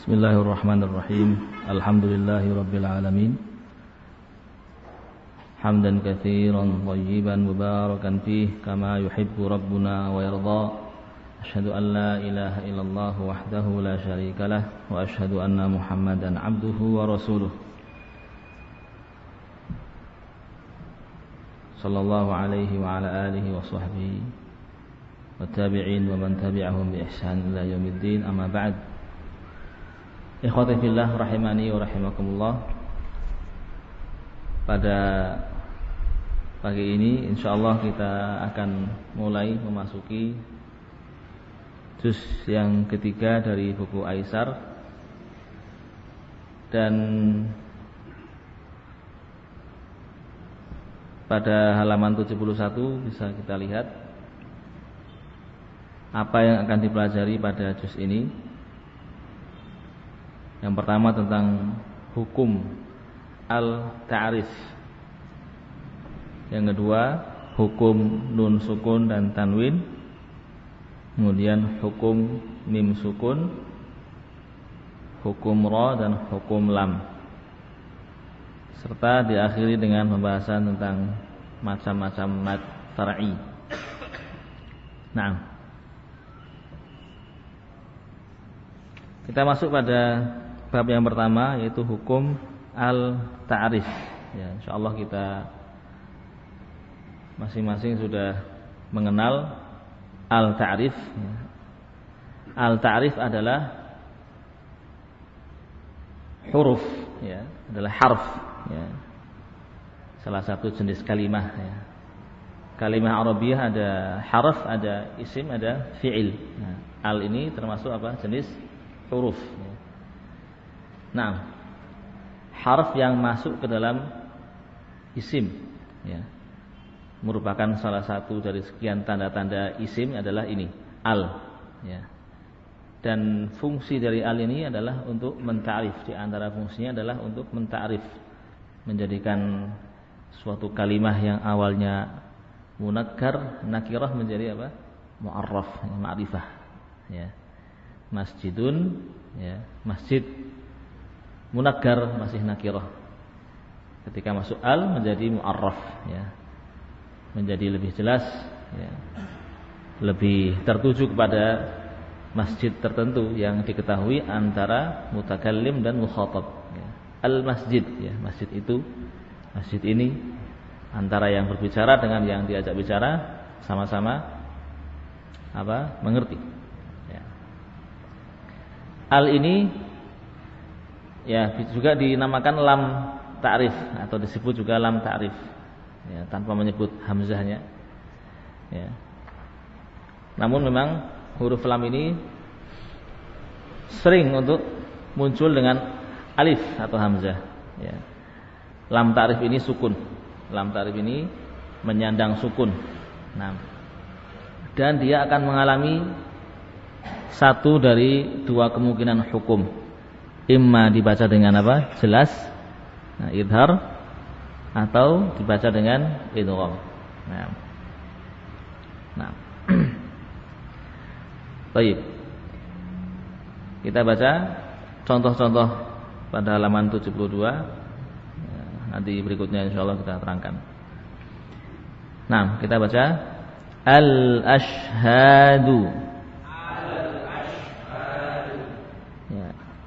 Bismillahirrahmanirrahim. Alhamdulillahirrabbilalamin. Hamdan kathiran, tayyiban, mubarakan fih, kama yuhibbu Rabbuna wa yardha. Ashhadu an la ilaha illallah wahdahu la sharika lah wa ashhadu anna Muhammadan abduhu wa rasuluh. Sallallahu alaihi wa ala alihi wa sahbihi wa tabi'in wa man tabi'ahum bi ihsan ila yaumiddin amma ba'du. Ikhwati fillah rahimani wa rahimakumullah. Pada pagi ini insyaallah kita akan mulai memasuki juz yang ketiga dari buku Aisar dan pada halaman 71 bisa kita lihat apa yang akan dipelajari pada juz ini yang pertama tentang hukum al-ta'rif. Yang kedua, hukum nun sukun dan tanwin. Kemudian hukum mim sukun, hukum ra dan hukum lam. Serta diakhiri dengan pembahasan tentang macam-macam mad far'i. Nah, kita masuk pada bab yang pertama yaitu hukum al-ta'rif. Ya, insyaallah kita masing-masing sudah mengenal al-ta'rif. Ya. Al-ta'rif adalah huruf ya, adalah harf ya. Salah satu jenis kalimah ya. Kalimah Arabiah ada harf, ada isim, ada fi'il. Nah, al ini termasuk apa? Jenis huruf ya. Nah, harf yang masuk ke dalam isim ya. Merupakan salah satu dari sekian tanda-tanda isim adalah ini, al ya. Dan fungsi dari al ini adalah untuk mentarif di antara fungsinya adalah untuk mentarif menjadikan suatu kalimah yang awalnya munakkar nakirah menjadi apa? muarraf, ma'rifah ya. Masjidun ya, masjid Munakkar masih nakirah. Ketika masuk al menjadi muarraf ya. Menjadi lebih jelas ya. Lebih tertuju kepada masjid tertentu yang diketahui antara mutakallim dan mukhatab ya. Al masjid ya, masjid itu masjid ini antara yang berbicara dengan yang diajak bicara sama-sama apa? mengerti. Ya. Al ini ya juga dinamakan lam ta'rif atau disebut juga lam ta'rif. Ya, tanpa menyebut hamzahnya. Ya. namun memang huruf lam ini sering untuk muncul dengan alif atau hamzah. Ya. lam ta'rif ini sukun. Lam ta'rif ini menyandang sukun. Nah. Dan dia akan mengalami satu dari dua kemungkinan hukum imma dibaca dengan apa? Jelas nah, idhar atau dibaca dengan idgham. Nah. Nah. Baik. Kita baca contoh-contoh pada halaman 72. Ya, nanti berikutnya insyaallah kita terangkan. Nah, kita baca al-ashhadu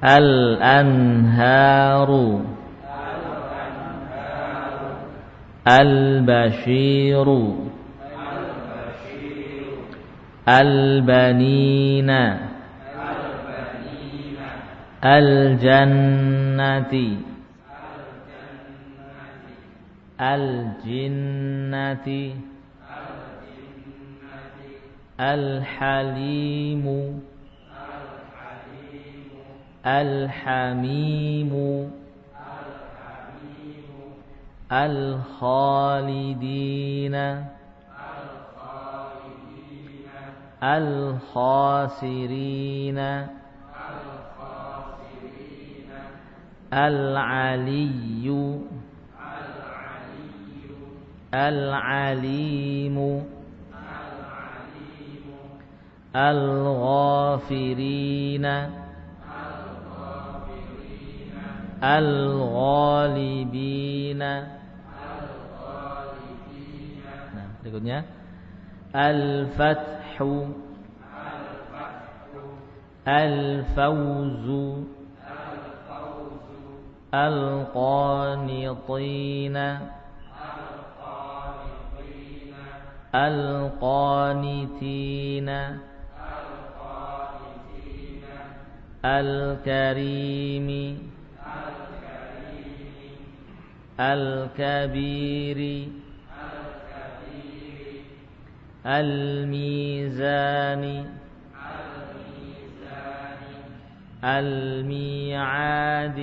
الأنهار. البشير. البنين. الجنة. الجنة. الحليم. الحميم الخالدين الخاسرين العلي العليم الغافرين Al-ghalibina Nah, berikutnya Al-fathu Al-fawzu Al-qanitina القانتين الكريم الكبير. الميزان. الميعاد.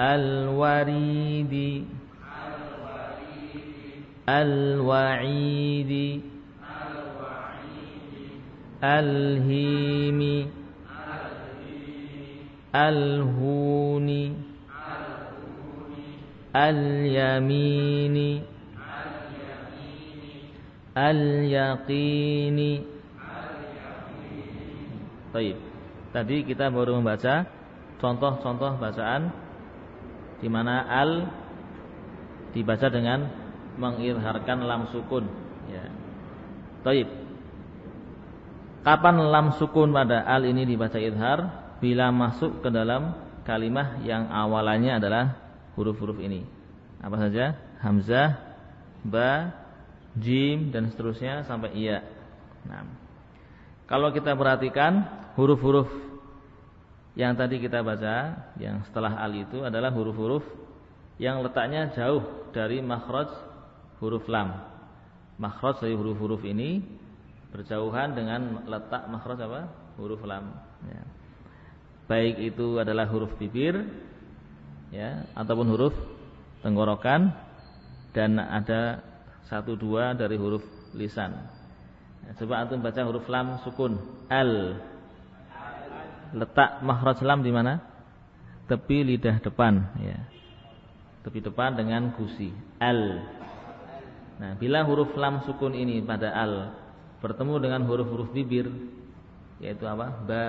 الوريد. الوعيد. الهيم. الهون اليمين اليقين Baik. Tadi kita baru membaca contoh-contoh bacaan di mana al dibaca dengan mengizharkan lam sukun ya. Taib. Kapan lam sukun pada al ini dibaca izhar? Bila masuk ke dalam kalimah yang awalannya adalah huruf-huruf ini. Apa saja? Hamzah, ba, jim dan seterusnya sampai iya. Nah. Kalau kita perhatikan huruf-huruf yang tadi kita baca, yang setelah al itu adalah huruf-huruf yang letaknya jauh dari makhraj huruf lam. Makhraj dari huruf-huruf ini berjauhan dengan letak makhraj apa? Huruf lam. Ya. Baik itu adalah huruf bibir, ya, ataupun huruf tenggorokan, dan ada satu dua dari huruf lisan. Ya, coba antum baca huruf lam sukun al. Letak makhraj lam di mana? Tepi lidah depan, ya. Tepi depan dengan gusi. Al. Nah, bila huruf lam sukun ini pada al bertemu dengan huruf-huruf bibir yaitu apa? Ba,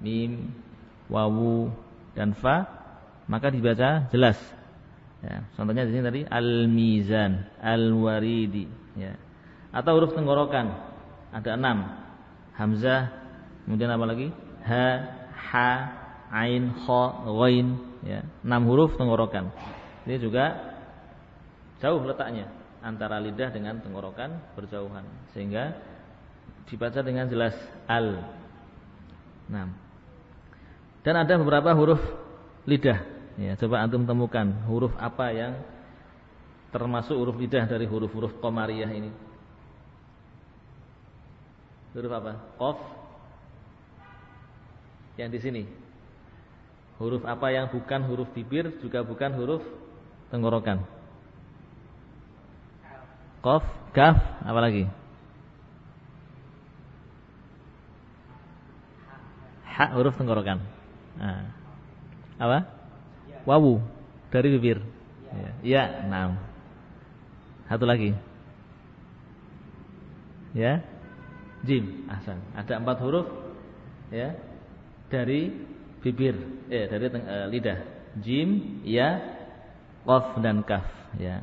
mim, wawu dan fa, maka dibaca jelas. Ya, contohnya di sini tadi al-mizan, al-waridi, ya. Atau huruf tenggorokan ada enam, hamzah, kemudian apa lagi? Ha, ha, ain, kha, ghain, ya. Enam huruf tenggorokan. Ini juga jauh letaknya antara lidah dengan tenggorokan berjauhan sehingga dibaca dengan jelas al. Nah. Dan ada beberapa huruf lidah. Ya, coba antum temukan huruf apa yang termasuk huruf lidah dari huruf-huruf qamariyah ini. Huruf apa? Qaf. Yang di sini. Huruf apa yang bukan huruf bibir juga bukan huruf tenggorokan. Qaf, kaf, apa lagi? Ha huruf tenggorokan. Nah. Apa? Wawu dari bibir. Ya, ya enam. Satu lagi. Ya. Jim, ahsan. Ada empat huruf ya dari bibir, eh dari uh, lidah. Jim, ya, qaf dan kaf, ya.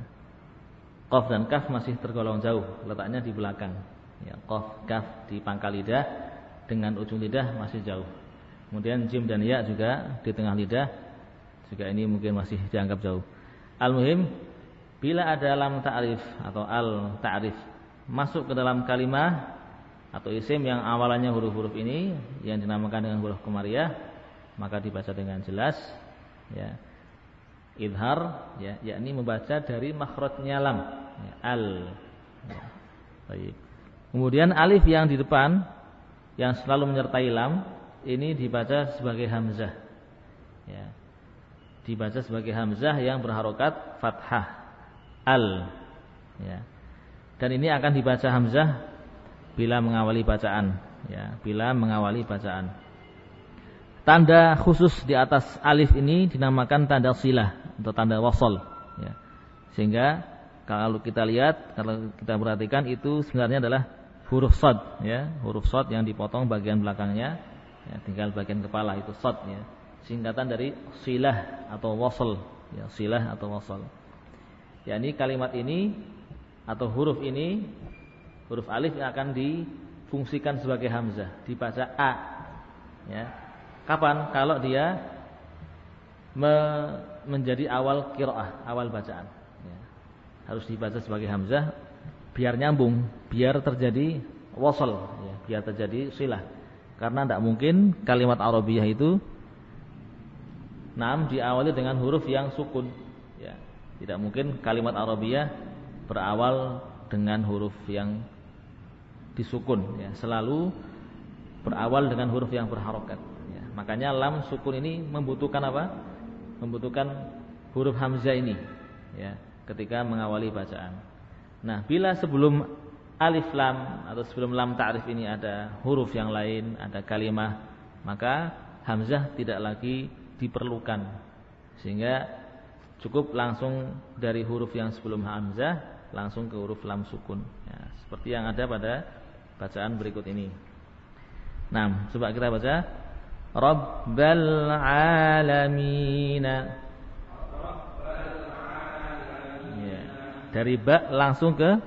Qaf dan kaf masih tergolong jauh, letaknya di belakang. Ya, qaf, kaf di pangkal lidah dengan ujung lidah masih jauh. Kemudian jim dan ya juga di tengah lidah juga ini mungkin masih dianggap jauh. Al-muhim bila ada lam ta'rif atau al ta'rif masuk ke dalam kalimat atau isim yang awalannya huruf-huruf ini yang dinamakan dengan huruf kemariah maka dibaca dengan jelas ya idhar ya yakni membaca dari makhrajnya lam ya, al. Ya. Baik. Kemudian alif yang di depan yang selalu menyertai lam ini dibaca sebagai hamzah. Ya. Dibaca sebagai hamzah yang berharokat fathah al. Ya. Dan ini akan dibaca hamzah bila mengawali bacaan, ya, bila mengawali bacaan. Tanda khusus di atas alif ini dinamakan tanda silah atau tanda wasol, ya. Sehingga kalau kita lihat, kalau kita perhatikan itu sebenarnya adalah huruf sod, ya, huruf sod yang dipotong bagian belakangnya Ya, tinggal bagian kepala itu sod ya. Singkatan dari silah atau wasl ya, silah atau wasl. Ya, ini kalimat ini atau huruf ini huruf alif yang akan difungsikan sebagai hamzah, dibaca a. Ya. Kapan? Kalau dia me menjadi awal kiroah, awal bacaan. Ya. Harus dibaca sebagai hamzah biar nyambung, biar terjadi wasal, ya, biar terjadi silah. Karena tidak mungkin kalimat Arabiyah itu nam diawali dengan huruf yang sukun. Ya, tidak mungkin kalimat Arabiyah berawal dengan huruf yang disukun. Ya, selalu berawal dengan huruf yang berharokat. Ya, makanya lam sukun ini membutuhkan apa? Membutuhkan huruf hamzah ini. Ya, ketika mengawali bacaan. Nah, bila sebelum alif lam atau sebelum lam ta'rif ini ada huruf yang lain, ada kalimah, maka hamzah tidak lagi diperlukan. Sehingga cukup langsung dari huruf yang sebelum hamzah langsung ke huruf lam sukun. Ya, seperti yang ada pada bacaan berikut ini. Nah, coba kita baca Rabbal alamin. dari ba langsung ke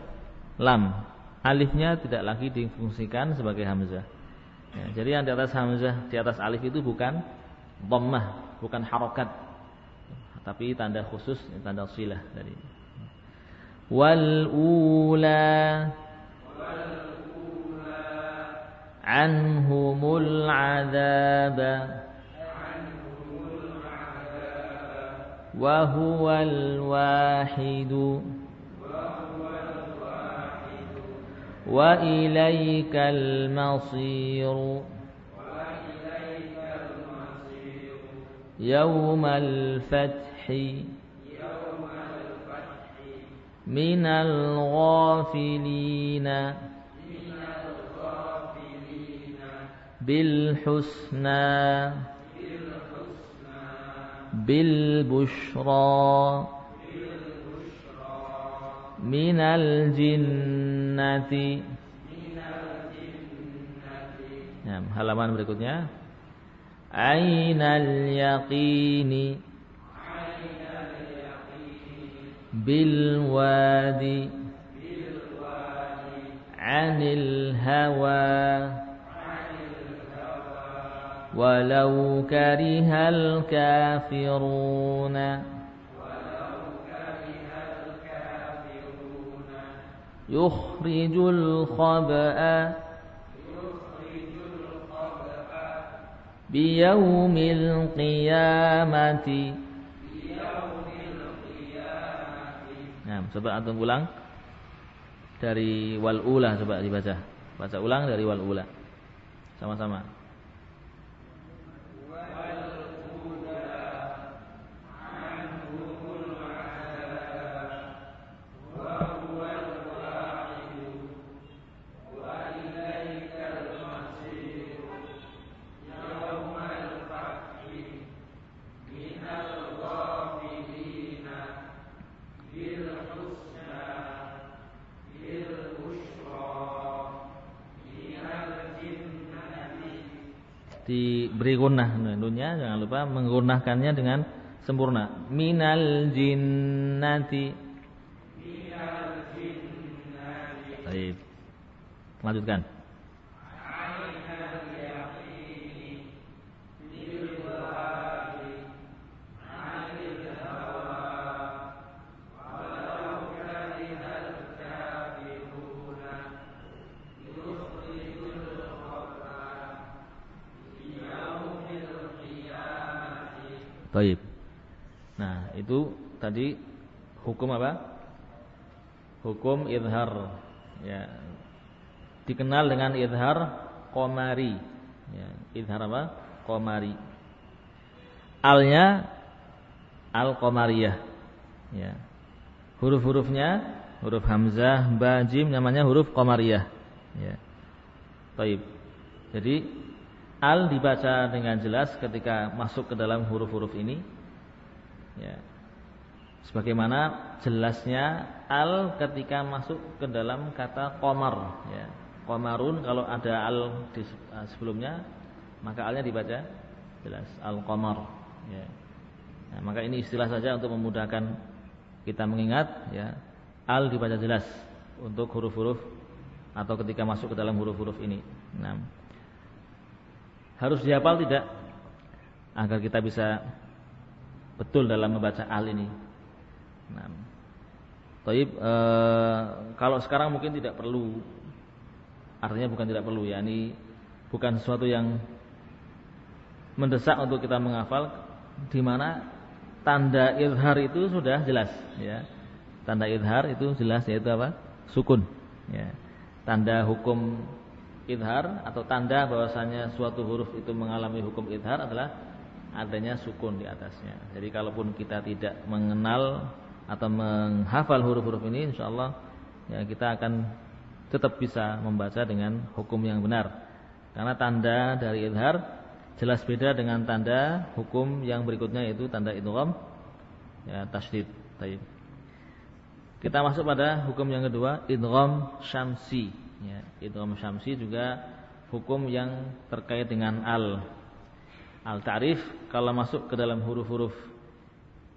lam. Alifnya tidak lagi difungsikan sebagai hamzah. Ya, jadi yang di atas hamzah, di atas alif itu bukan dhammah, bukan harokat. Tapi tanda khusus, tanda silah dari. Wal ula anhumul adaba wa huwal wahidu وإليك المصير. يوم الفتح. من الغافلين. بالحسنى. بالبشرى. من الجنة ya, halaman berikutnya Ainal yaqini bil wadi anil hawa walau karihal kafiruna يخرج الخبأ بيوم القيامة Nah, coba antum ulang dari wal ula coba dibaca. Baca ulang dari wal ula. Sama-sama. Jangan lupa menggunakannya dengan sempurna. Minal jinnati. Minal jinnati. Baik. Lanjutkan hukum apa? Hukum idhar. Ya. Dikenal dengan idhar komari. Ya, idhar apa? Komari. Alnya al komariyah. Ya. Huruf-hurufnya huruf hamzah, ba, jim namanya huruf komariyah. Ya. Taib. Jadi al dibaca dengan jelas ketika masuk ke dalam huruf-huruf ini ya sebagaimana jelasnya al ketika masuk ke dalam kata komar ya komarun kalau ada al di eh, sebelumnya maka alnya dibaca jelas al-qamar ya. Nah, maka ini istilah saja untuk memudahkan kita mengingat ya. Al dibaca jelas untuk huruf-huruf atau ketika masuk ke dalam huruf-huruf ini. Nah, harus dihafal tidak agar kita bisa betul dalam membaca al ini. Nah, Taib, e, kalau sekarang mungkin tidak perlu, artinya bukan tidak perlu ya, ini bukan sesuatu yang mendesak untuk kita menghafal, di mana tanda izhar itu sudah jelas ya. Tanda izhar itu jelas yaitu apa? Sukun ya. Tanda hukum izhar atau tanda bahwasanya suatu huruf itu mengalami hukum izhar adalah adanya sukun di atasnya. Jadi kalaupun kita tidak mengenal atau menghafal huruf-huruf ini insyaallah ya kita akan tetap bisa membaca dengan hukum yang benar. Karena tanda dari izhar jelas beda dengan tanda hukum yang berikutnya yaitu tanda idgham ya tasydid. Baik. Kita masuk pada hukum yang kedua idgham syamsi ya. Idgham syamsi juga hukum yang terkait dengan al. Al ta'rif kalau masuk ke dalam huruf-huruf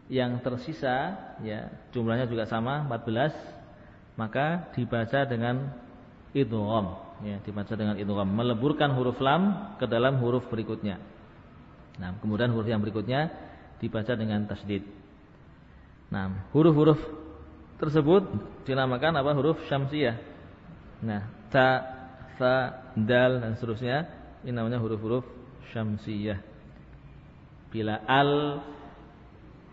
yang tersisa ya jumlahnya juga sama 14 maka dibaca dengan idgham ya dibaca dengan idgham meleburkan huruf lam ke dalam huruf berikutnya. Nah kemudian huruf yang berikutnya dibaca dengan tasdid. Nah huruf-huruf tersebut dinamakan apa? Huruf syamsiyah. Nah ta fa dal dan seterusnya ini namanya huruf-huruf syamsiyah. Bila al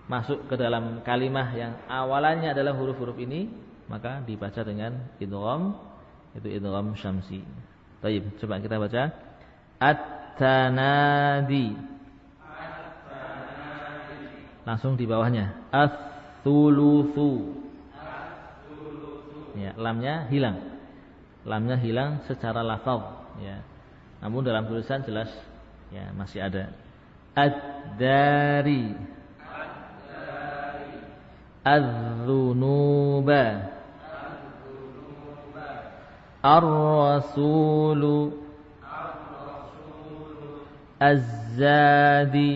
masuk ke dalam kalimah yang awalannya adalah huruf-huruf ini maka dibaca dengan idgham itu idgham syamsi. Baik, coba kita baca. At-tanadi. Langsung di bawahnya. Ats-tsulutsu. Ya, lamnya hilang. Lamnya hilang secara lafaz, ya. Namun dalam tulisan jelas ya masih ada. Ad-dari. Az-dzunuba. الرسول الزادي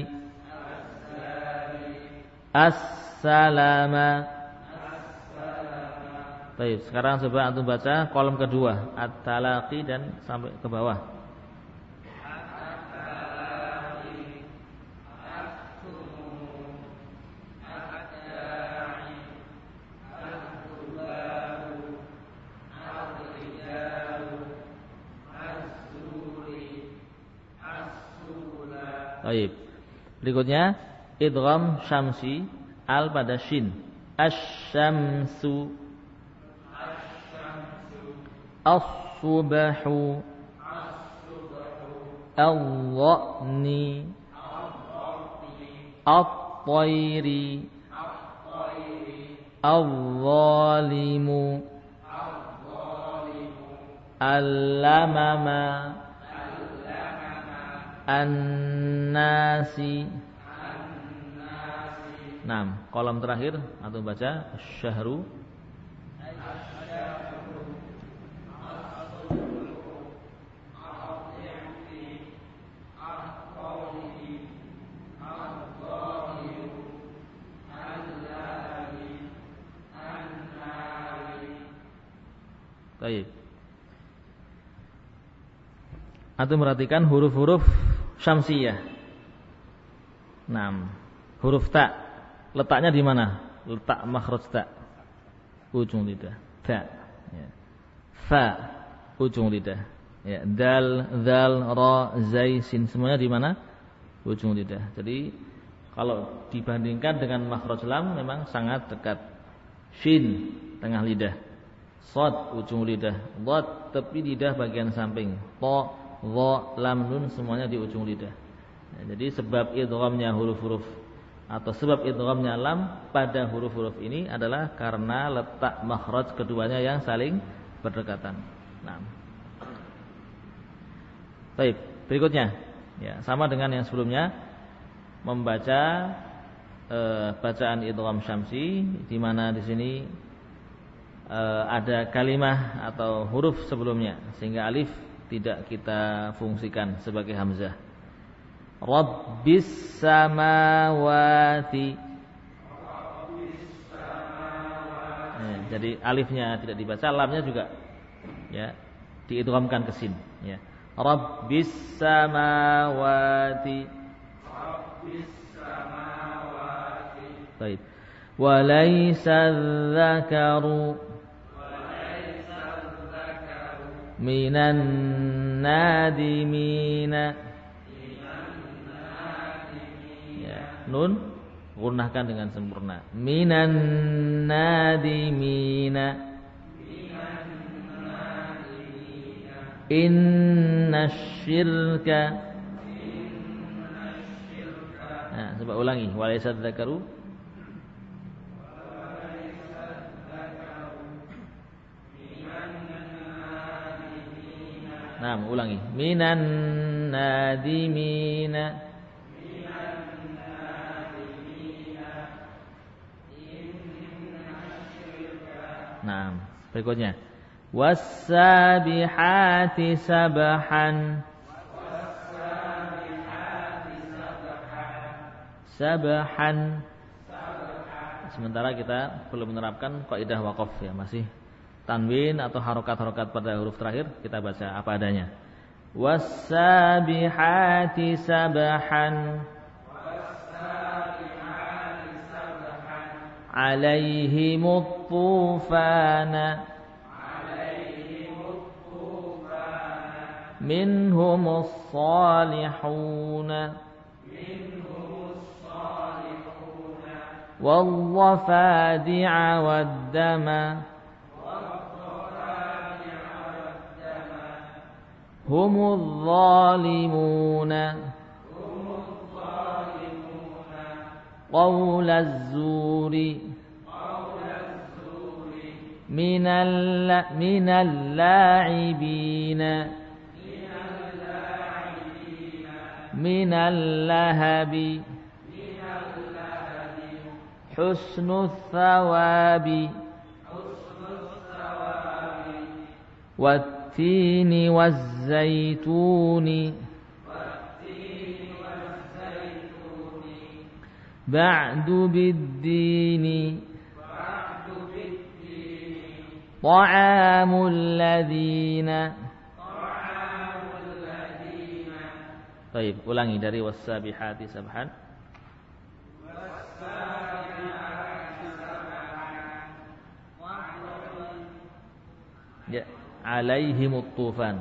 السلام Baik, sekarang coba antum baca kolom kedua At-talaqi dan sampai ke bawah Baik. Berikutnya idgham syamsi al pada shin. Asy-syamsu. As-subhu. Al-dhani. At-tayri. Al-zalimu. Al-lamama. An-nasi Nah, kolom terakhir atau baca syahru Baik. Atau perhatikan huruf-huruf syamsiyah. Nah, huruf ta letaknya di mana? Letak makhraj ta. Ujung lidah. Ta. Ya. Fa ujung lidah. Ya, dal, zal, ra, zai, sin semuanya di mana? Ujung lidah. Jadi kalau dibandingkan dengan makhraj lam memang sangat dekat. Shin tengah lidah. Sod ujung lidah. Dot tepi lidah bagian samping. To dha, lam, nun semuanya di ujung lidah. Ya, jadi sebab idghamnya huruf-huruf atau sebab idghamnya lam pada huruf-huruf ini adalah karena letak makhraj keduanya yang saling berdekatan. Nah. Baik, berikutnya. Ya, sama dengan yang sebelumnya membaca eh, bacaan idgham syamsi di mana di sini eh, ada kalimah atau huruf sebelumnya sehingga alif tidak kita fungsikan sebagai hamzah. Rabbis samawati. Ya, jadi alifnya tidak dibaca, lamnya juga ya diidghamkan ke sin ya. Rabbis samawati. Rabbis samawati. Baik. Walaysa dzakaru minan nadimina. Ya, nun gunahkan dengan sempurna. Minan nadimina. Inna syirka. Nah, coba ulangi. Walaysa dzakaru Nah, ulangi. Minan nadimina. Nah, berikutnya. Wasabihati sabahan. Sabahan. Sementara kita belum menerapkan kaidah wakaf ya, masih tanwin atau harokat-harokat pada huruf terakhir kita baca apa adanya. Wasabihati sabahan alaihim tufana minhum الصالحون والضفادع والدم هم الظالمون. قول الزور. من من اللاعبين. من اللهب. حسن الثواب. والتين والزيتون بعد بالدين طعام الذين طيب ulangi dari wasabihati sabhan Ya عليهم الطوفان.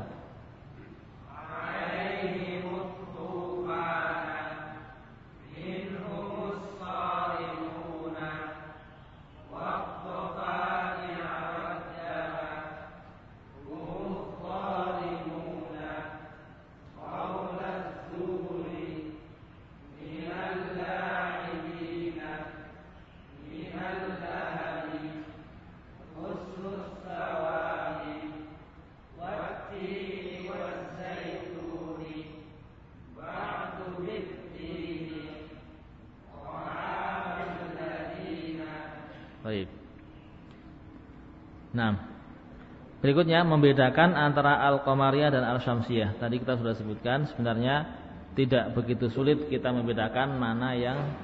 Berikutnya membedakan antara al-qamariyah dan al-syamsiyah. Tadi kita sudah sebutkan sebenarnya tidak begitu sulit kita membedakan mana yang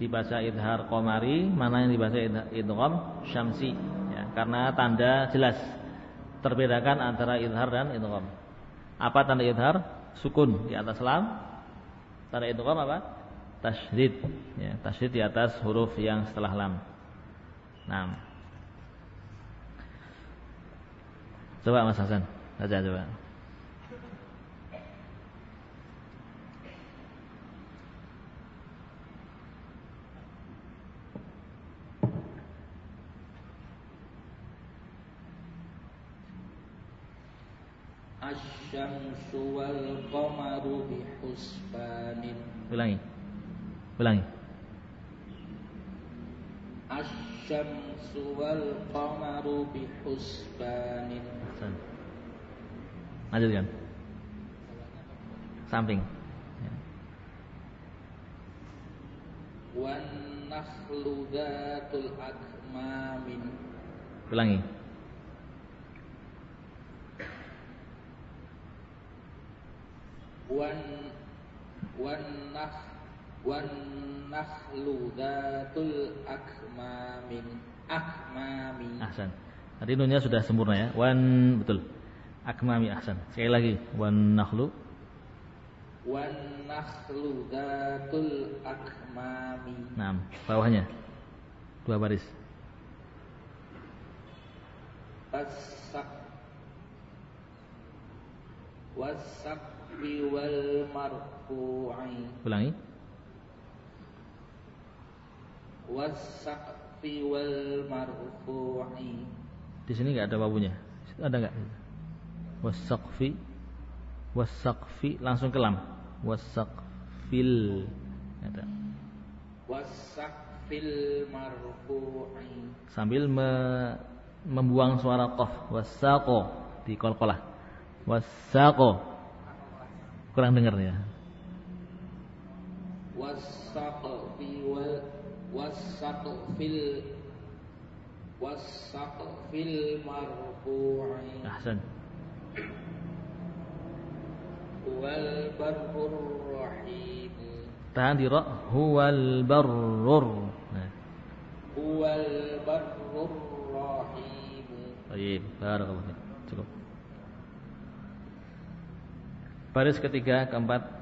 dibaca idhar qamari, mana yang dibaca idgham syamsi ya, karena tanda jelas terbedakan antara idhar dan idgham. Apa tanda idhar? Sukun di atas lam. Tanda idgham apa? Tasydid ya, tasydid di atas huruf yang setelah lam. Nah, Coba Mas Hasan, baca coba. Asyamsu wal qamaru bihusbanin. Ulangi. Ulangi. Qamaru bihusbanin. Hasan. Lanjutkan. Samping. Ya. Wan nakhlu dzatul akmamin. Ulangi. Wan wan nakh wan nakhlu datul akmamin akmami Ahsan. Tadi nunnya sudah sempurna ya. Wan betul. Akmami ahsan. Sekali lagi. Wan nakhlu wan nakhlu datul akmami Nah, bawahnya. Dua baris. wasak wasakfi wal marfu'i Ulangi. Wasakfi wal marfu'i Di sini nggak ada wabunya. Situ Ada nggak? Wasaqfi. Wasaqfi langsung ke lam. Wasaqfil. Ada. wasakfil marfu'i Sambil me- membuang suara qaf. Wasaqo di qalqalah. Wasaqo. Kurang dengar ya. wasaqfi wal wasaqfil wasaqfil marfu'i Ahsan. wal barrur rahim Tahan di ra. Huwal barrur. Nah. huwal barrur rahim Baik, barakallahu. Cukup. Baris ketiga, keempat.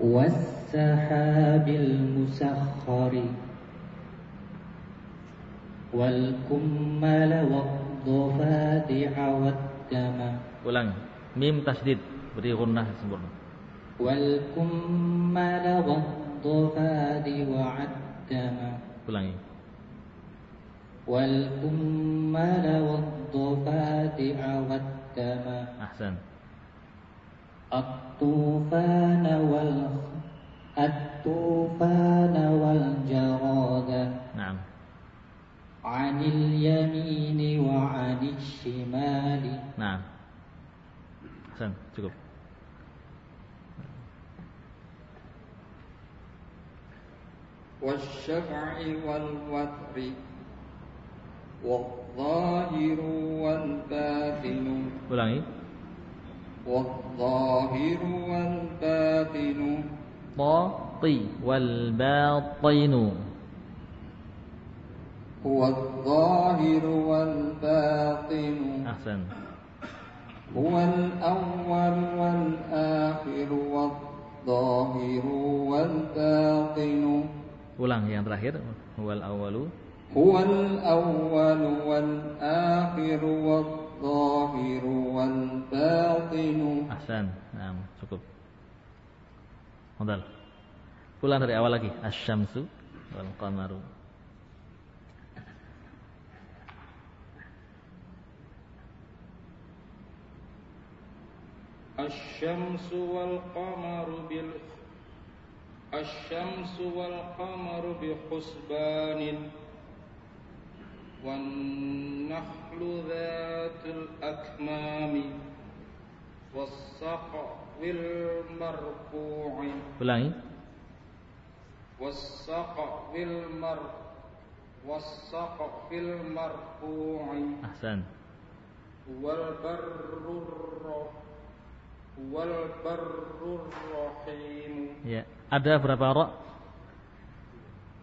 والسحاب المسخر والكمل والضفادع والدم Ulang. Mim tasdid. Beri gunnah sempurna. والكمل والضفادع والدم Ulangi. والكمل والضفادع والدم Ahsan. الطوفان وال الطوفان والجراد Naam. عن اليمين وعن الشمال Naam. Ahsan, cukup. والشفع والوتر والظاهر والباطن Ulangi. والظاهر والباطن Tati wal batinu. هو الظاهر والباطن Ahsan. هو الأول والآخر والظاهر والباطن Ulang yang terakhir. Wal awalu. هو الأول والآخر والظاهر والباطن Modal. Ulang dari awal lagi. Asyamsu wal qamaru. الشمس والقمر بال الشمس والقمر بحسبان والنخل ذات الأكمام والسقف marfu'i. Ulangi. Wasaqfil mar wasaqfil marfu'i. Ahsan. Wal barrur wal barrur rahim. Ya, ada berapa ra?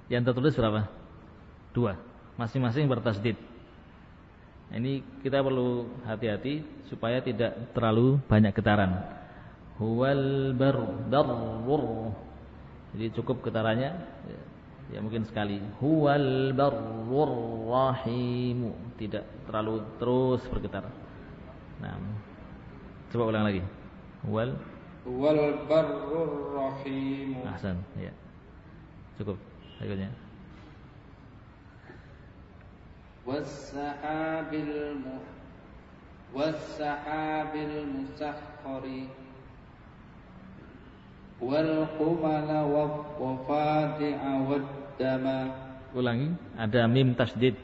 Yang tertulis berapa? Dua. Masing-masing bertasdid. Ini kita perlu hati-hati supaya tidak terlalu banyak getaran huwal bardarr. Jadi cukup ketaranya ya mungkin sekali. Huwal barur rahimu. Tidak terlalu terus bergetar. Nah. Coba ulang lagi. Huwal Huwal barrur rahim Ahsan, ya. Cukup. Berikutnya. Wassahabil muh Wassahabil musakhkhari Wafati'a Ulangi, ada mim tasdid.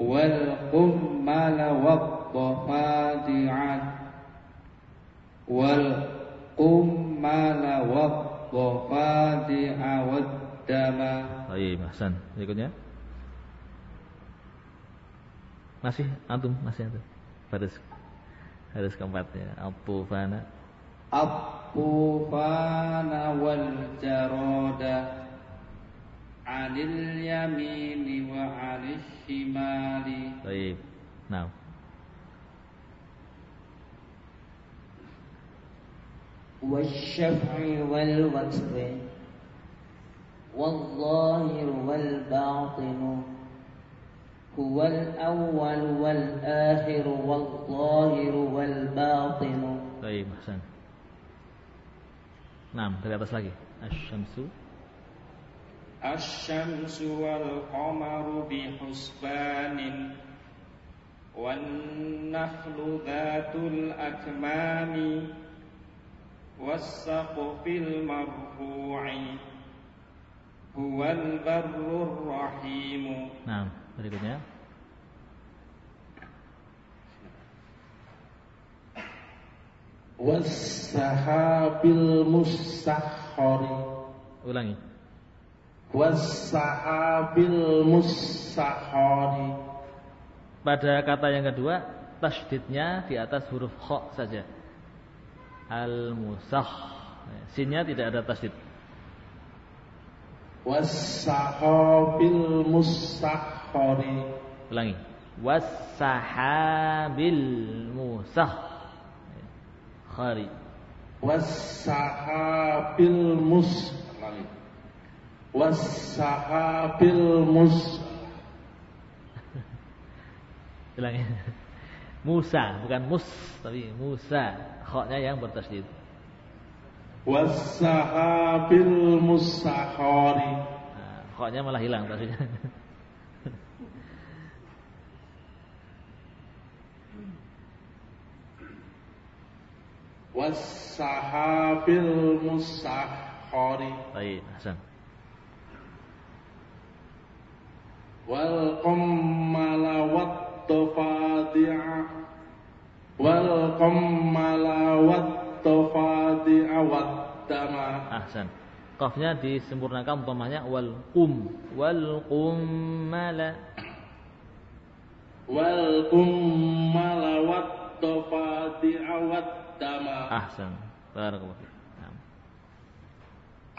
Wafati'a wafati'a Baik, Hasan, berikutnya. Masih antum, masih antum. Baris Baris keempatnya. Al-Tufana الطوفان والجراد عن اليمين وعن الشمال. طيب نعم. والشفع والوتر والظاهر والباطن هو الأول والآخر والظاهر والباطن. طيب أحسنت. Nah, dari atas lagi. Asy-syamsu Asy-syamsu wal qamaru bi husbanin wan nahlu dhatul akmami was-saqfil marfu'i huwal barrur rahim. Nah, berikutnya. Wassahabil musakhari Ulangi. Wassahabil musakhari Pada kata yang kedua, tasydidnya di atas huruf kha saja. Al-musakh. Sinnya tidak ada tasydid. Wassahabil musakhari Ulangi. Was-sahabil musakh. Khari. Wassahabil mus Wassahabil mus Ulangi. Musa, bukan mus, tapi Musa. Kha-nya yang bertasydid. Wassahabil musakhari Nah, kha-nya malah hilang tadinya. Wassahabil musakhari Baik, Hasan. wal qammala wat tafadi'a wal qammala wat tafadi'a wat dama Ahsan. Qafnya disempurnakan umpamanya wal qum wal qummala. wal wat tafadi'a wat dama Ahsan. Barakallahu fiik.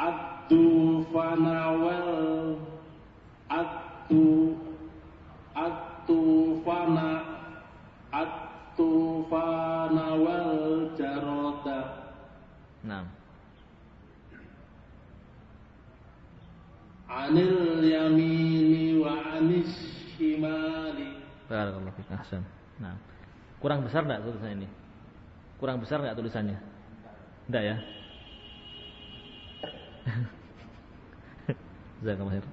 Addu fana wal addu addu fana addu fana wal jarada Naam. anil yamini wa anis shimali Barakallahu fiik. Ahsan. Nah. Kurang besar enggak tulisan ini? Kurang besar enggak tulisannya? Enggak ya? Jazakallahu khair.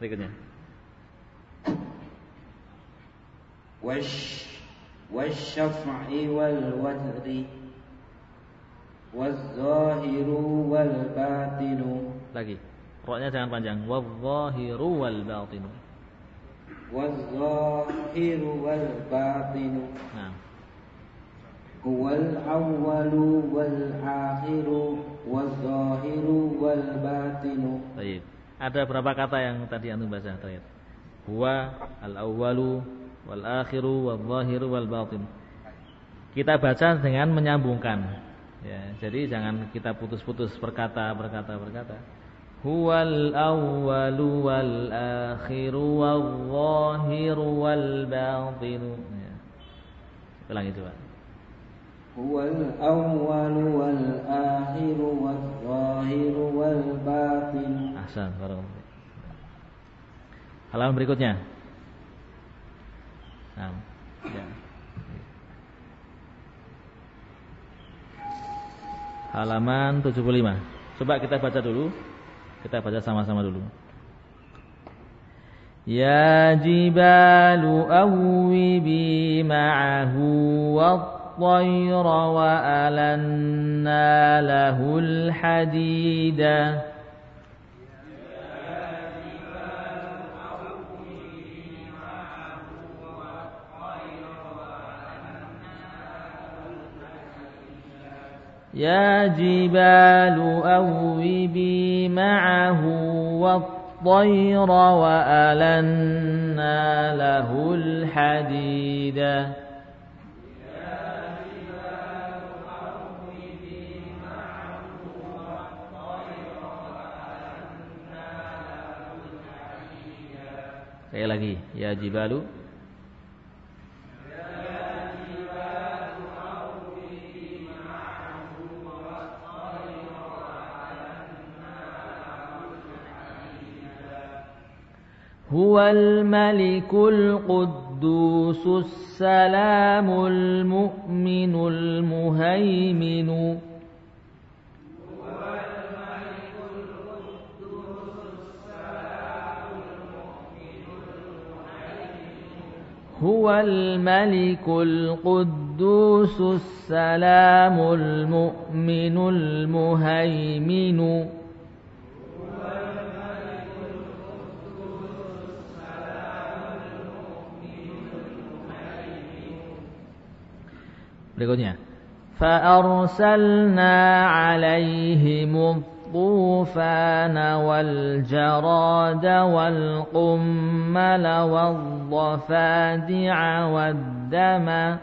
Berikutnya. والش والشفع والوتر والظاهر والباطن Lagi. Roknya jangan panjang. Wadzahiru wal batinu. والظاهر والباطن Nah. هو الأول والآخر والظاهر والباطن Baik. Ada berapa kata yang tadi antum baca terakhir? Huwa al-awwalu wal akhiru wal zahiru wal batin. Kita baca dengan menyambungkan. Ya, jadi jangan kita putus-putus perkata perkata perkata. Huwal awwalu wal akhiru wal zahiru wal batinu. Ya. Ulangi coba. هو الأول والآخر والظاهر والباطن Ahsan, barakallahu. Halaman berikutnya. Nah, ya. Halaman 75. Coba kita baca dulu. Kita baca sama-sama dulu. Ya jibalu awwibi ma'ahu wat-tayra wa alanna lahul hadida. يا جبال أوبي معه والطير وألنا له الحديد Sekali lagi, ya jibalu. هو الملك القدوس السلام المؤمن المهيمن هو الملك القدوس السلام المؤمن المهيمن. Berikutnya. فأرسلنا عليهم الطوفان والجراد والقمل والضفادع والدم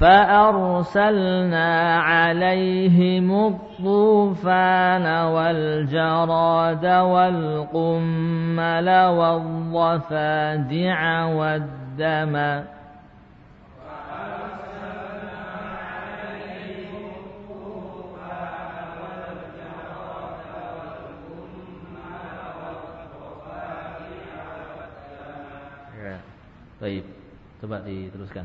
فأرسلنا عليهم الطوفان والجراد والقمل والضفادع والدم. Baik, coba diteruskan.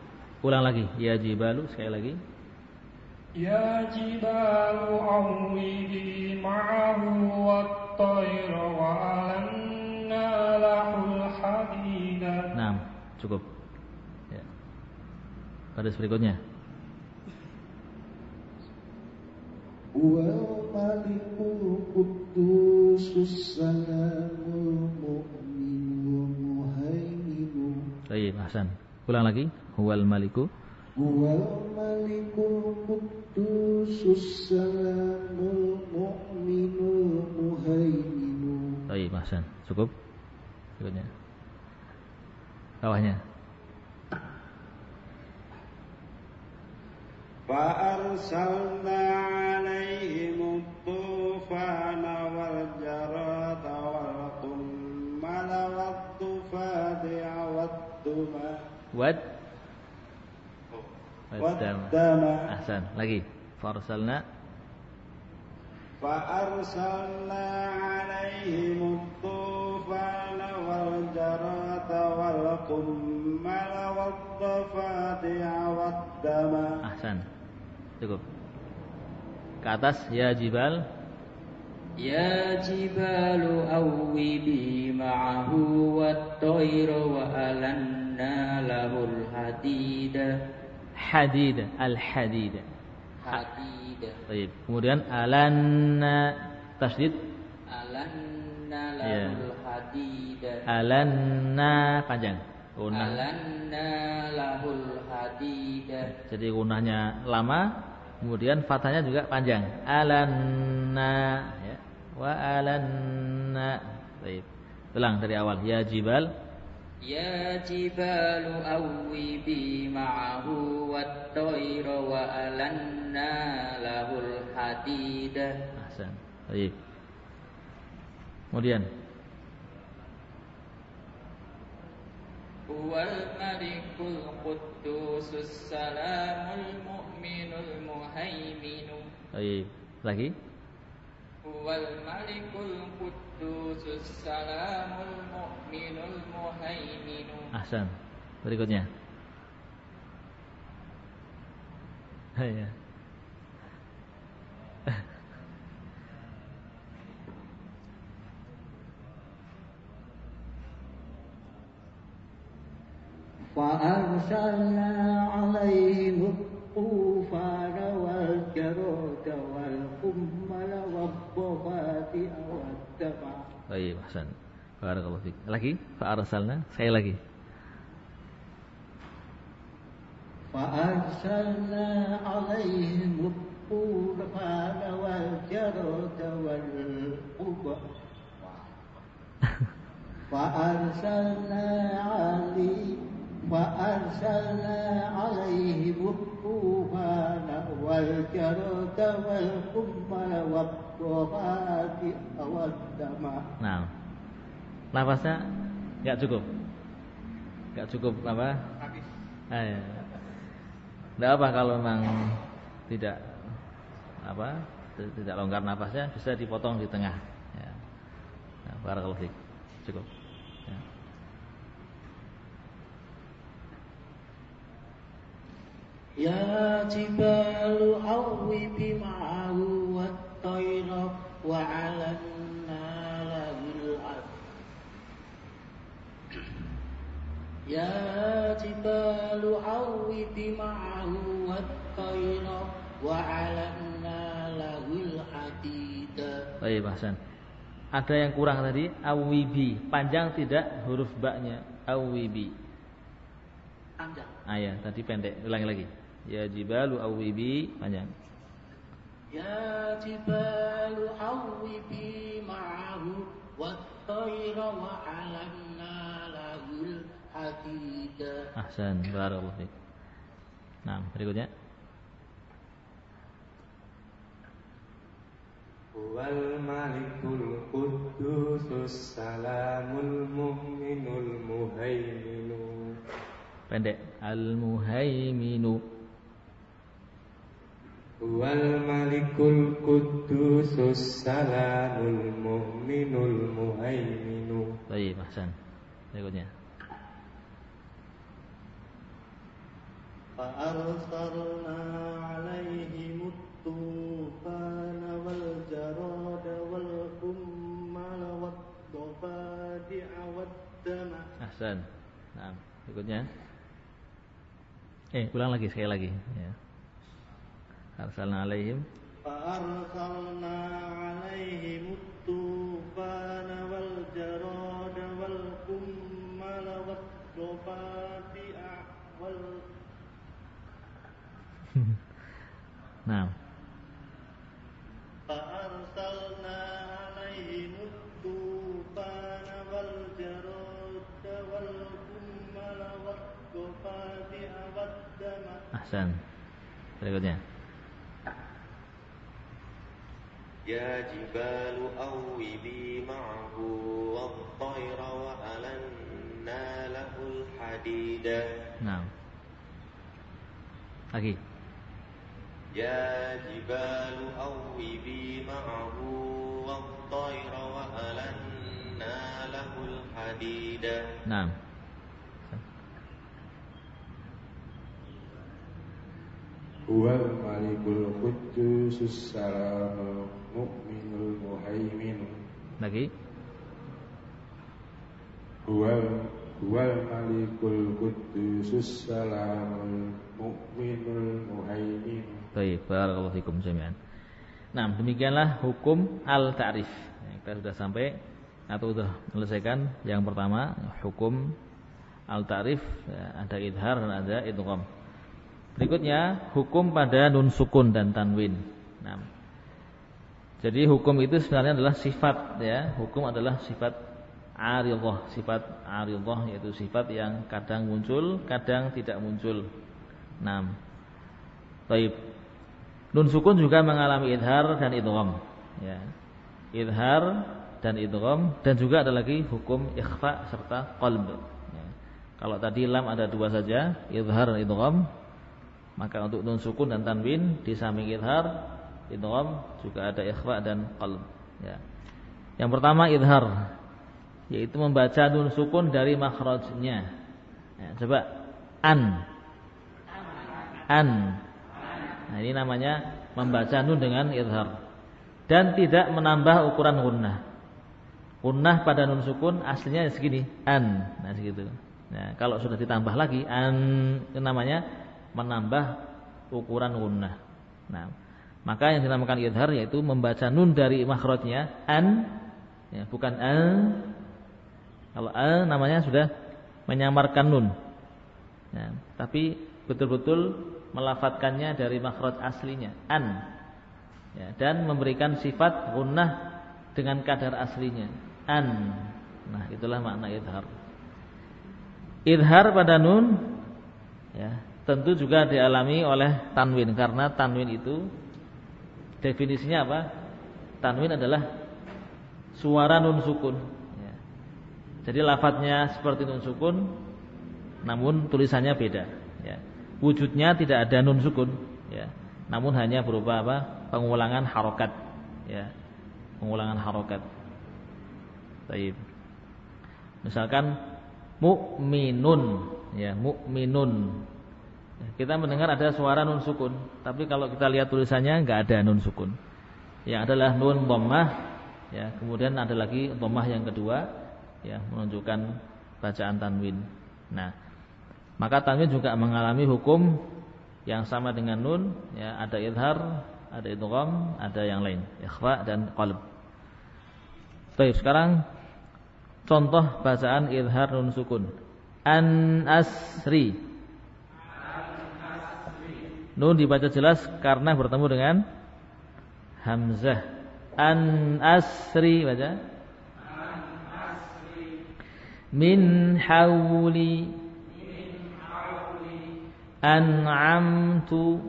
Ulang lagi, ya jibalu sekali lagi. Ya jibalu awwidi ma'ahu wa tayr wa alanna lahul hadida. Nah, cukup. Ya. Pada berikutnya. Wal malikul kudusus salamul mu'minu muhaiminu. Baik, Hasan. Ulang lagi. Huwal maliku. هو الملك القدوس السلام المؤمن المهيمن Baik, Ahsan. Cukup. Berikutnya. Bawahnya. فأرسلنا عليهم الطوفان والجراد والقمل والضفادع والدم Wad. Waddam. والدم Ahsan. Lagi. Farsalna. فأرسلنا عليهم الطوفان والجراد والقمل والضفادع والدم Ahsan. Cukup. Ke atas ya jibal. يا جبال أوبي معه والطير وألنا له الحديد Hadid. الحديد الحديد حديد طيب Kemudian alanna. Tasdid. Alanna iya. lahul hadid. Alanna. Panjang. Unah. Alanna lahul hadid. Jadi unahnya lama. Kemudian fathahnya juga panjang. Alanna. Ya. Wa alanna. Baik ulang dari awal. Ya jibal. يا جبال أوبي معه والطير وألنا له الحديد Ahsan. Baik. Kemudian هو الملك القدوس السلام المؤمن المهيمن Baik. Lagi. هو الملك القدوس القدوس السلام المؤمن المهيمن أحسن berikutnya ya فأرسلنا عليهم الطوفان والجرود والقمل والضفادع والدم Baik, Hasan. Barakallahu fiik. Lagi, fa'arsalna. Saya lagi. فأرسلنا عليهم الطوفان والجراد والقمل فأرسلنا عليهم فأرسلنا عليهم الطوفان والجراد والقمل والضفادع والدم Nah, nafasnya nggak cukup, nggak cukup apa? Ah, ya. Nggak apa kalau memang tidak apa tidak longgar nafasnya bisa dipotong di tengah. Ya. Nah, barakallahu fiik. Cukup. يا جبال أوبي معه والطير وعلنا له الأرض يا جبال أوبي معه والطير وعلنا له الحديد Baik, Hasan. Ada yang kurang tadi, awibi. Panjang tidak huruf baknya. Awibi. Panjang. Ah ya, tadi pendek. Ulangi lagi. Ya jibalu awibi panjang. Ya jibalu awibi ma'ahu wa tayra wa 'alanna lahul hadida. Ahsan, barakallahu fiik. Nah, berikutnya. Wal malikul qudusus salamul mu'minul muhaiminu Pendek Al muhaiminu هو الملك القدوس السلام المؤمن المهيمن Baik, Ahsan. Berikutnya. فأرسلنا عليهم الطوفان والجراد والقمل والضفادع والدم Ahsan. Nah, berikutnya. Eh, ulang lagi sekali lagi ya. Arsalna alaihim فأرسلنا عليهم الطوفان والجراد والقمل والضفادع وال Nah, فأرسلنا عليهم الطوفان والجراد والقمل والضفادع والدم Ahsan. Berikutnya. يا جبال أوبي معه والطير وألنا له الحديد Nah. Lagi. يا جبال أوبي معه والطير وألنا له الحديد Nah. هو الملك القدوس السلام المؤمن المهيمن Lagi. هو هو الملك القدوس السلام المؤمن المهيمن Baik, barakallahu fikum jami'an. Nah, demikianlah hukum al-ta'rif. Ya, Kita sudah sampai atau sudah menyelesaikan yang pertama hukum al-ta'rif ya, ada idhar dan ada idgham. Berikutnya hukum pada nun sukun dan tanwin. Nah, jadi hukum itu sebenarnya adalah sifat ya. Hukum adalah sifat aridhah, sifat aridhah yaitu sifat yang kadang muncul, kadang tidak muncul. Nah, Baik. Nun sukun juga mengalami idhar dan idgham. Ya. Idhar dan idgham dan juga ada lagi hukum ikhfa serta qalb. Ya. Kalau tadi lam ada dua saja, idhar dan idgham, maka untuk nun sukun dan tanwin di samping idhar, idgham juga ada ikhfa dan qalb. Ya. Yang pertama idhar, yaitu membaca nun sukun dari makhrajnya. Ya, coba an, an. Nah, ini namanya membaca nun dengan idhar dan tidak menambah ukuran gunnah. Gunnah pada nun sukun aslinya segini, an. Nah, segitu. Nah, kalau sudah ditambah lagi an itu namanya menambah ukuran gunnah. Nah, maka yang dinamakan idhar yaitu membaca nun dari makhrajnya an ya, bukan an. Kalau an namanya sudah menyamarkan nun. Ya, tapi betul-betul melafatkannya dari makhraj aslinya an. Ya, dan memberikan sifat gunnah dengan kadar aslinya an. Nah, itulah makna idhar. Idhar pada nun ya, tentu juga dialami oleh tanwin karena tanwin itu definisinya apa? Tanwin adalah suara nun sukun. Ya. Jadi lafadznya seperti nun sukun, namun tulisannya beda. Ya. Wujudnya tidak ada nun sukun, ya. namun hanya berupa apa? Pengulangan harokat. Pengulangan harokat. Baik. Misalkan mukminun ya mukminun kita mendengar ada suara nun sukun tapi kalau kita lihat tulisannya nggak ada nun sukun yang adalah nun dhammah ya kemudian ada lagi dhammah yang kedua ya menunjukkan bacaan tanwin nah maka tanwin juga mengalami hukum yang sama dengan nun ya ada idhar ada idgham ada yang lain ikhfa dan qalb Baik, sekarang Contoh bacaan idhar nun sukun. An asri. Nun dibaca jelas karena bertemu dengan hamzah. An asri baca. Min Hawli. An Amtu.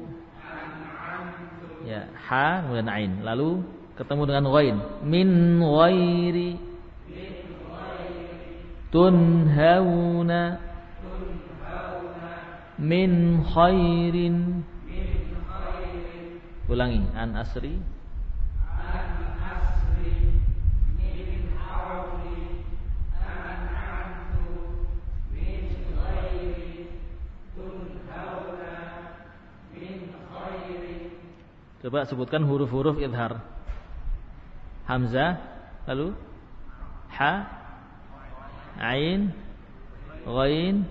An'amtu. Ya, ha kemudian ain. Lalu ketemu dengan ghain. Min ghairi. Min ghairi. Tunhauna min khairin. Ulangi. An asri. Coba sebutkan huruf-huruf idhar. Hamzah, lalu? Ha, ain, ghain,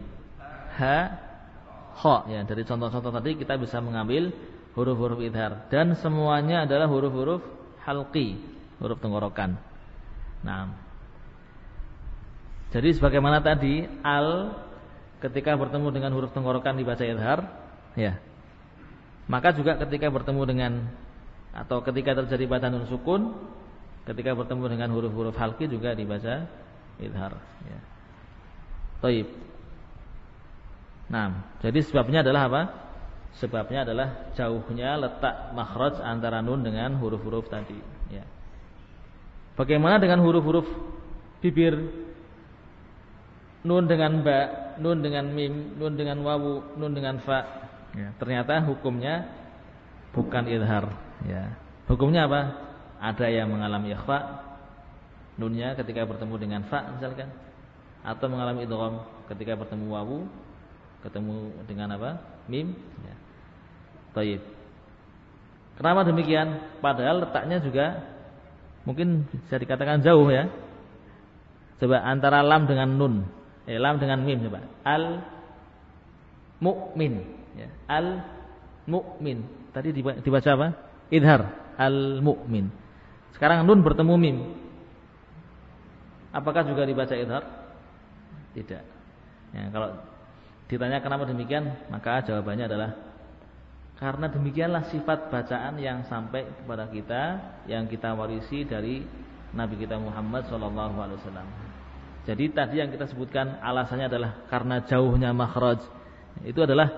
ha, kha. Ya, dari contoh-contoh tadi kita bisa mengambil huruf-huruf idhar dan semuanya adalah huruf-huruf halqi, huruf tenggorokan. Nah, jadi sebagaimana tadi al ketika bertemu dengan huruf tenggorokan dibaca idhar, ya. Maka juga ketika bertemu dengan atau ketika terjadi pada nun sukun, ketika bertemu dengan huruf-huruf halqi juga dibaca idhar ya. Taib. Nah, jadi sebabnya adalah apa? Sebabnya adalah jauhnya letak makhraj antara nun dengan huruf-huruf tadi, ya. Bagaimana dengan huruf-huruf bibir? Nun dengan ba, nun dengan mim, nun dengan wawu, nun dengan fa. Ya, ternyata hukumnya bukan idhar, ya. Hukumnya apa? Ada yang mengalami ikhfa, nunnya ketika bertemu dengan fa misalkan atau mengalami idgham ketika bertemu wawu ketemu dengan apa mim ya. Taib. Kenapa demikian? Padahal letaknya juga mungkin bisa dikatakan jauh ya. Coba antara lam dengan nun, eh lam dengan mim coba. Al mukmin ya. Al mukmin. Tadi dibaca apa? Idhar al mukmin. Sekarang nun bertemu mim. Apakah juga dibaca idhar? Tidak. Ya, kalau ditanya kenapa demikian, maka jawabannya adalah karena demikianlah sifat bacaan yang sampai kepada kita yang kita warisi dari Nabi kita Muhammad SAW. Jadi tadi yang kita sebutkan alasannya adalah karena jauhnya makhraj. Itu adalah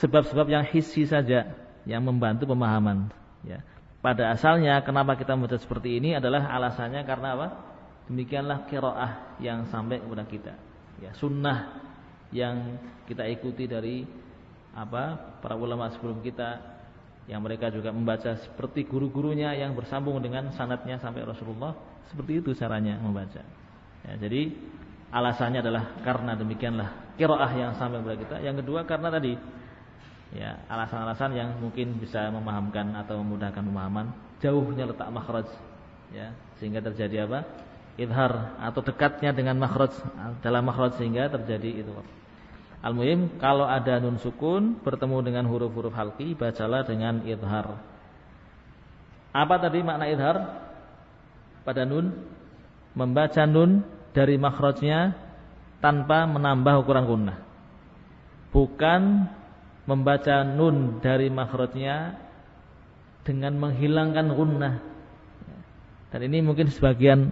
sebab-sebab yang hissi saja yang membantu pemahaman. Ya. Pada asalnya kenapa kita membaca seperti ini adalah alasannya karena apa? Demikianlah kiroah yang sampai kepada kita. Ya, sunnah yang kita ikuti dari apa para ulama sebelum kita yang mereka juga membaca seperti guru-gurunya yang bersambung dengan sanatnya sampai Rasulullah seperti itu caranya membaca. Ya, jadi alasannya adalah karena demikianlah kiroah yang sampai kepada kita. Yang kedua karena tadi ya alasan-alasan yang mungkin bisa memahamkan atau memudahkan pemahaman jauhnya letak makhraj ya sehingga terjadi apa idhar atau dekatnya dengan makhraj dalam makhraj sehingga terjadi itu. Al-muhim kalau ada nun sukun bertemu dengan huruf-huruf halqi bacalah dengan idhar. Apa tadi makna idhar? Pada nun membaca nun dari makhrajnya tanpa menambah ukuran gunnah. Bukan membaca nun dari makhrajnya dengan menghilangkan gunnah. Dan ini mungkin sebagian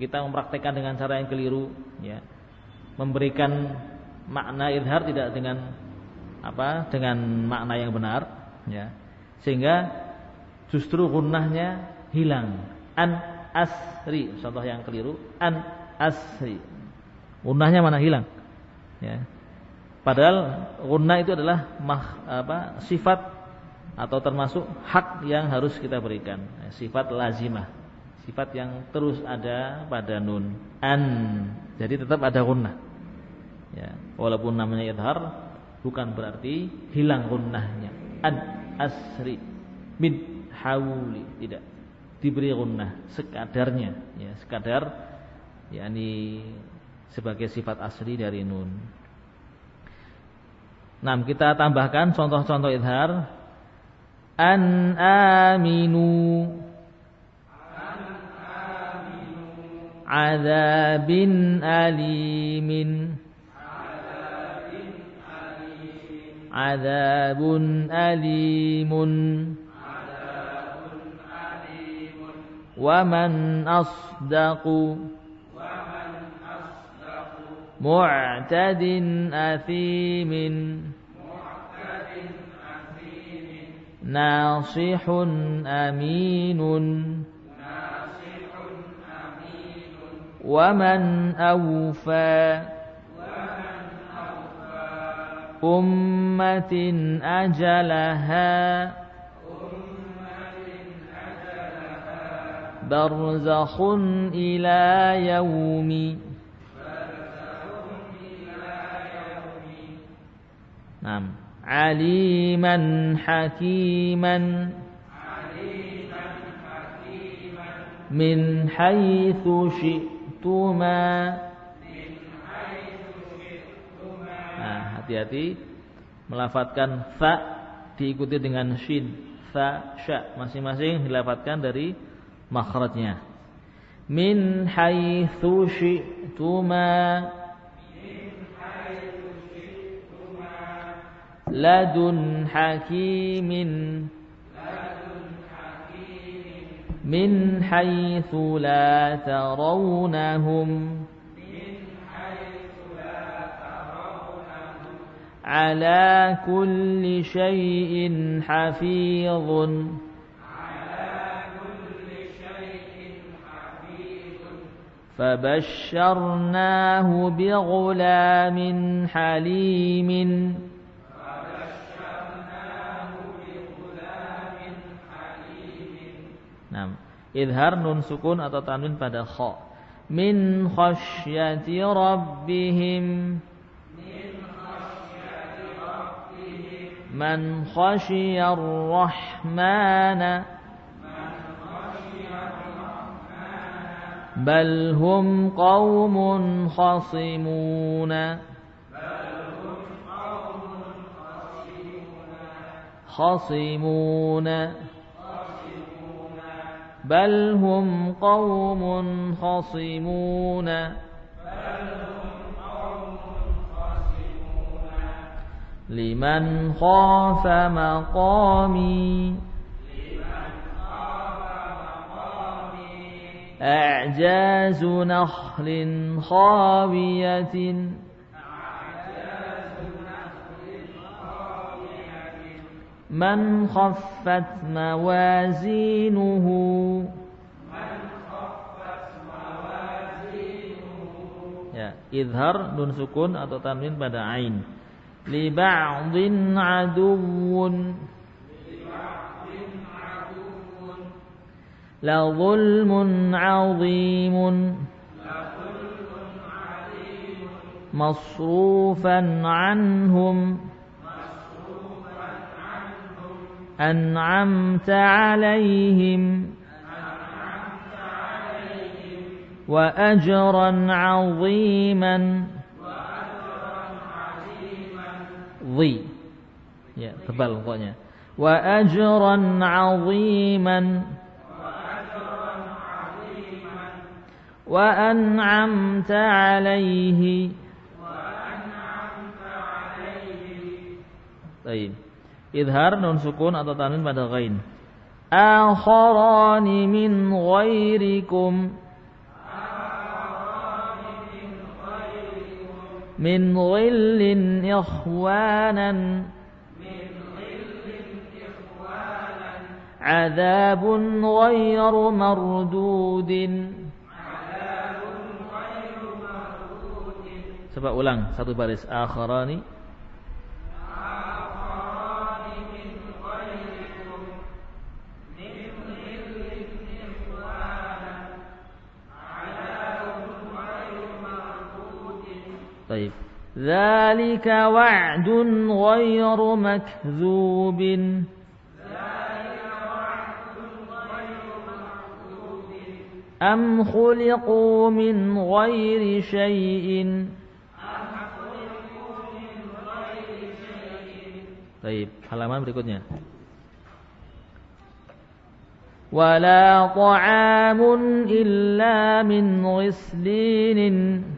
kita mempraktekkan dengan cara yang keliru ya memberikan makna idhar tidak dengan apa dengan makna yang benar ya. Sehingga justru gunnahnya hilang. An asri. Contoh yang keliru. An asri. Gunnahnya mana hilang? Ya. Padahal gunnah itu adalah mah, apa sifat atau termasuk hak yang harus kita berikan. Sifat lazimah. Sifat yang terus ada pada nun. An. Jadi tetap ada gunnah ya, walaupun namanya idhar bukan berarti hilang gunnahnya. An asri min hawli. Tidak. Diberi gunnah sekadarnya. Ya sekadar yakni sebagai sifat asli dari nun. Nah, kita tambahkan contoh-contoh idhar an aminu. Azabin alimin. عذاب أليم. ومن أصدق معتد أثيم. ناصح أمين. ومن أوفى أمة أجلها. برزخ إلى يوم. نعم. عليما حكيما. من حيث شئت hati-hati. Melafatkan fa diikuti dengan shin. Fa sya masing-masing dilafatkan dari makhrajnya. Min haitsu syi'tuma. Ladun hakimin. Min haitsu la tarawnahum على كل شيء حفيظ. فبشرناه بغلام حليم. فبشرناه بغلام حليم نعم. اظهر نون سكون أو تنوين pada kha من خشية ربهم. Man khasyar rahmana. بل هم قوم خصمون خصمون بل هم قوم خصمون لمن خاف مقامي أعجاز نخل خاوية من خفت موازينه ya idhar nun sukun atau tanwin pada ain لبعض عدو. لظلم عظيم. مصروفا عنهم. أنعمت عليهم. وأجرا عظيما. ضي ya tebal pokoknya. Wa ajran 'aziman. Wa an'amta 'alaihi Baik. Idhar nun sukun atau tanwin pada ghain. Akharani min ghairikum من ظل إخوانا. عذاب غير مردود. عذاب غير مردود. Coba ulang satu baris. Akharani. طيب. ذلك وعد غير مكذوب. أم خلقوا من غير شيء؟ طيب halaman berikutnya ولا طعام إلا من غسلين.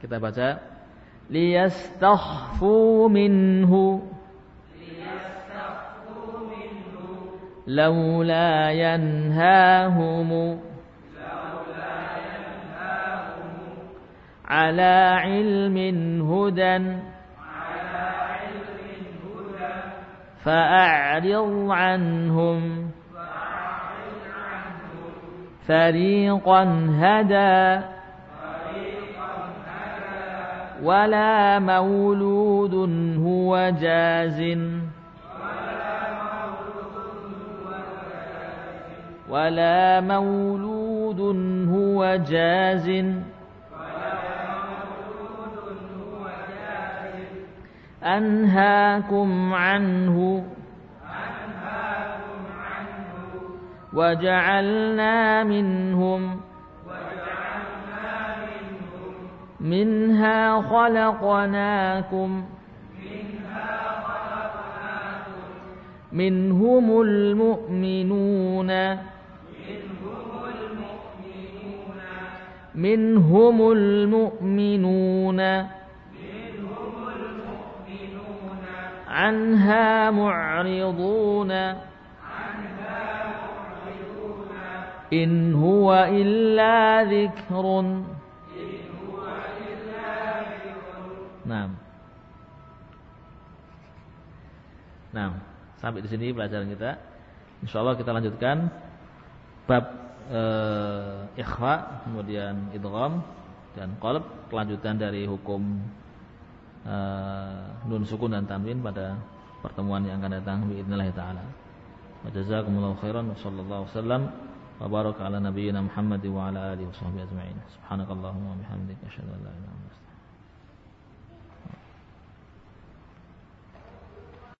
Kita baca liyastakhfu minhu لولا ينهاهم على علم هدى فأعرض عنهم فريقا هدى ولا مولود هو جازٍ. ولا مولود هو جاز. أنهاكم عنه. وجعلنا منهم منها خلقناكم منهم المؤمنون منهم المؤمنون عنها معرضون إن هو إلا ذكر نعم Nah, sampai di sini pelajaran kita. Insyaallah kita lanjutkan bab uh, ikhfa, kemudian idgham dan qalb, kelanjutan dari hukum uh, nun sukun dan tanwin pada pertemuan yang akan datang باذنillah taala. Wa jazakumullahu khairan wa sallallahu wasallam wa baraka ala nabiyyina Muhammad wa ala alihi wa sahbihi ajma'in. Subhanakallahumma wa bihamdika asyhadu an la ilaha illa anta